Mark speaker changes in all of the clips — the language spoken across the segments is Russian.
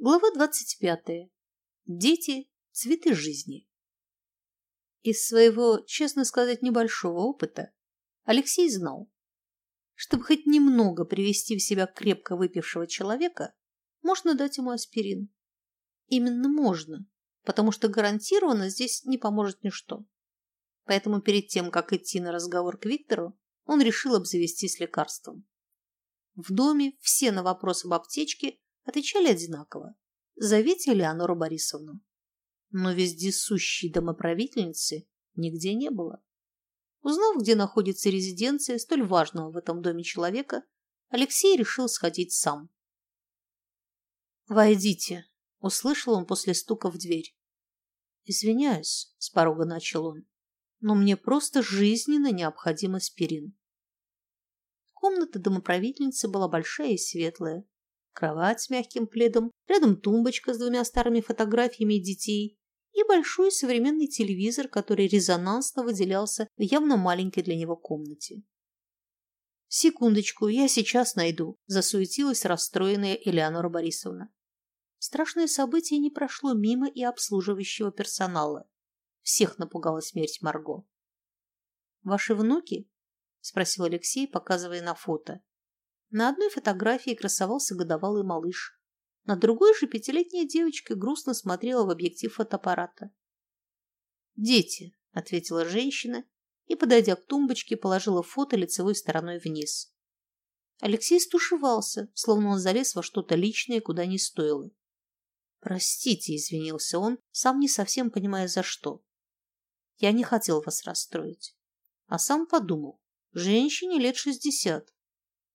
Speaker 1: Глава 25. Дети – цветы жизни. Из своего, честно сказать, небольшого опыта Алексей знал, чтобы хоть немного привести в себя крепко выпившего человека, можно дать ему аспирин. Именно можно, потому что гарантированно здесь не поможет ничто. Поэтому перед тем, как идти на разговор к Виктору, он решил обзавестись лекарством. В доме все на вопрос об аптечке отвечали одинаково. Зовите Леонору Борисовну. Но вездесущей домоправительницы нигде не было. Узнав, где находится резиденция столь важного в этом доме человека, Алексей решил сходить сам. «Войдите», — услышал он после стука в дверь. «Извиняюсь», — с порога начал он, — «но мне просто жизненно необходим аспирин». Комната домоправительницы была большая и светлая кровать с мягким пледом, рядом тумбочка с двумя старыми фотографиями детей и большой современный телевизор, который резонансно выделялся в явно маленькой для него комнате. «Секундочку, я сейчас найду», – засуетилась расстроенная Элеонора Борисовна. Страшное событие не прошло мимо и обслуживающего персонала. Всех напугала смерть Марго. «Ваши внуки?» – спросил Алексей, показывая на фото. На одной фотографии красовался годовалый малыш. На другой же пятилетняя девочка грустно смотрела в объектив фотоаппарата. «Дети», — ответила женщина и, подойдя к тумбочке, положила фото лицевой стороной вниз. Алексей стушевался, словно он залез во что-то личное, куда не стоило. «Простите», — извинился он, сам не совсем понимая за что. «Я не хотел вас расстроить». А сам подумал, женщине лет шестьдесят,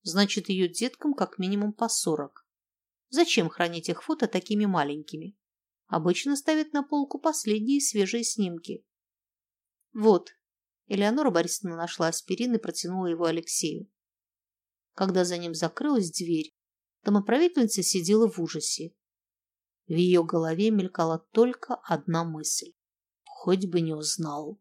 Speaker 1: Значит, ее деткам как минимум по сорок. Зачем хранить их фото такими маленькими? Обычно ставят на полку последние свежие снимки. Вот. Элеонора Борисовна нашла аспирин и протянула его Алексею. Когда за ним закрылась дверь, домоправительница сидела в ужасе. В ее голове мелькала только одна мысль. Хоть бы не узнал.